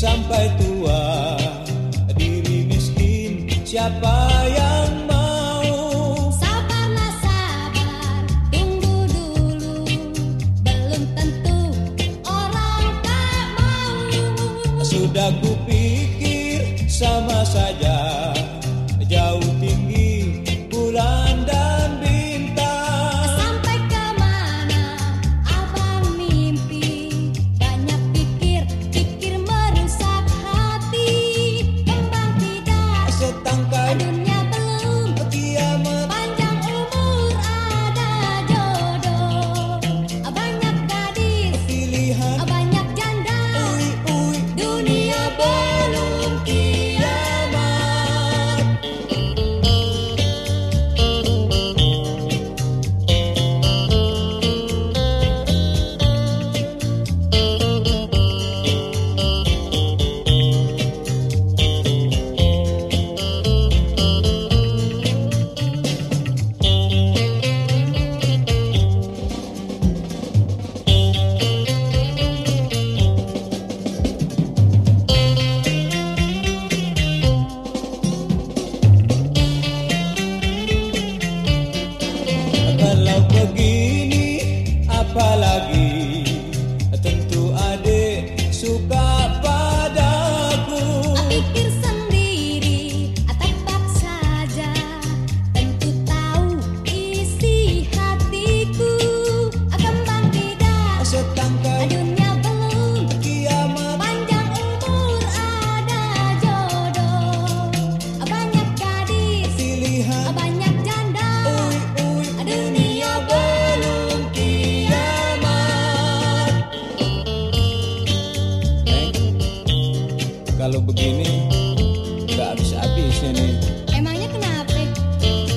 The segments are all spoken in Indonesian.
sampai tua. Diri miskin siapa yang mau? Sabarlah sabar, tunggu dulu. Belum tentu orang tak mau. Sudah kupikir sama saja you. Habis-habisnya nih Emangnya kenapa?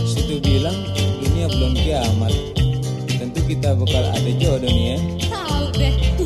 Situ bilang dunia belum kiamat. Tentu kita bakal ada jodoh nih ya. Tak